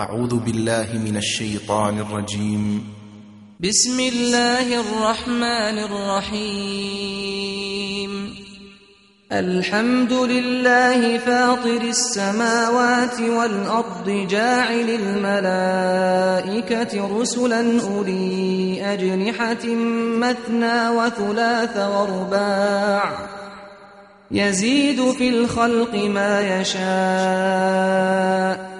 أعوذ بالله من الشيطان الرجيم. بسم الله الرحمن الرحيم. الحمد لله فاطر السماوات والأرض جاعل الملائكة رسلا أولي أجنحة مثنى وثلاث ورباع. يزيد في الخلق ما يشاء.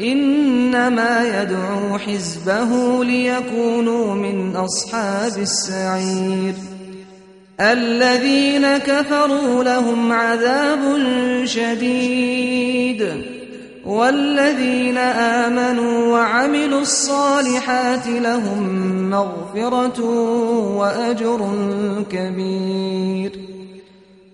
إنما يدعو حزبه ليكونوا من أصحاب السعير. الذين كفروا لهم عذاب شديد. والذين آمنوا وعملوا الصالحات لهم مغفرة وأجر كبير.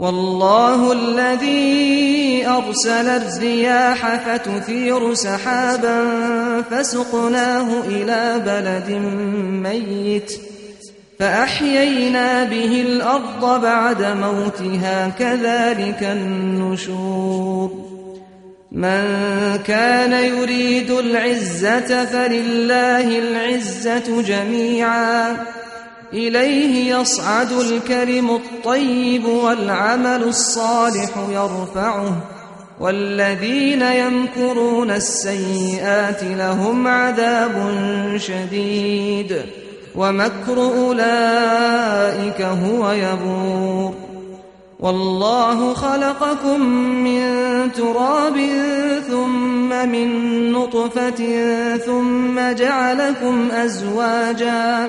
والله الذي أرسل الرياح فتثير سحابا فسقناه إلى بلد ميت فأحيينا به الأرض بعد موتها كذلك النشور من كان يريد العزة فلله العزة جميعا إليه يصعد الكرم الطيب والعمل الصالح يرفعه، والذين يمكرون السيئات لهم عذاب شديد، ومكر أولئك هو يبور. والله خلقكم من تراب ثم من نطفة ثم جعلكم أزواجا.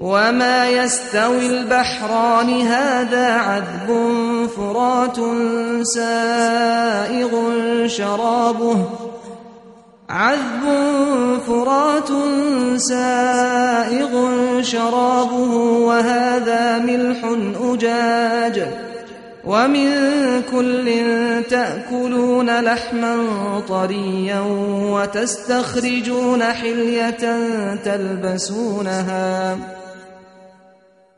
وما يستوي البحران هذا عذب فرات سائغ شرابه عذب فرات سائغ شرابه وهذا ملح أجاج ومن كل تأكلون لحما طريا وتستخرجون حلية تلبسونها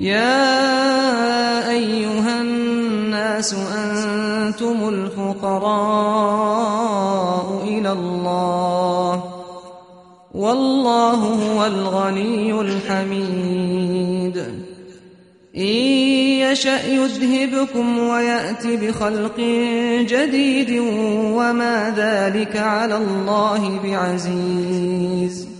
يا أيها الناس أنتم الفقراء إلى الله والله هو الغني الحميد إن يشأ يذهبكم ويأتي بخلق جديد وما ذلك على الله بعزيز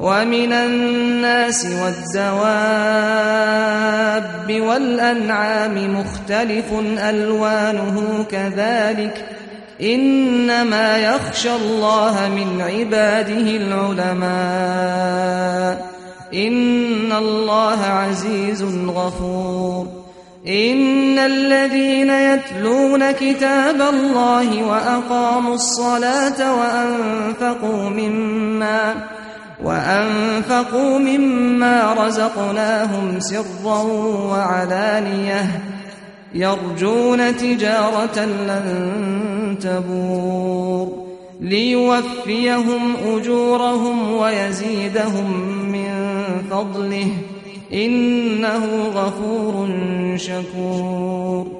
ومن الناس والدواب والأنعام مختلف ألوانه كذلك إنما يخشى الله من عباده العلماء إن الله عزيز غفور إن الذين يتلون كتاب الله وأقاموا الصلاة وأنفقوا مما وأنفقوا مما رزقناهم سرا وعلانية يرجون تجارة لن تبور ليوفيهم أجورهم ويزيدهم من فضله إنه غفور شكور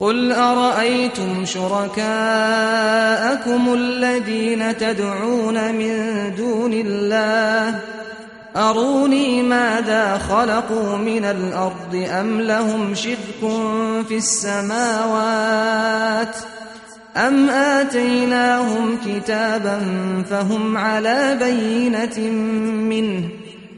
قل أرأيتم شركاءكم الذين تدعون من دون الله؟ أروني ماذا خلقوا من الأرض أم لهم شرك في السماوات؟ أم آتيناهم كتابا فهم على بينة منه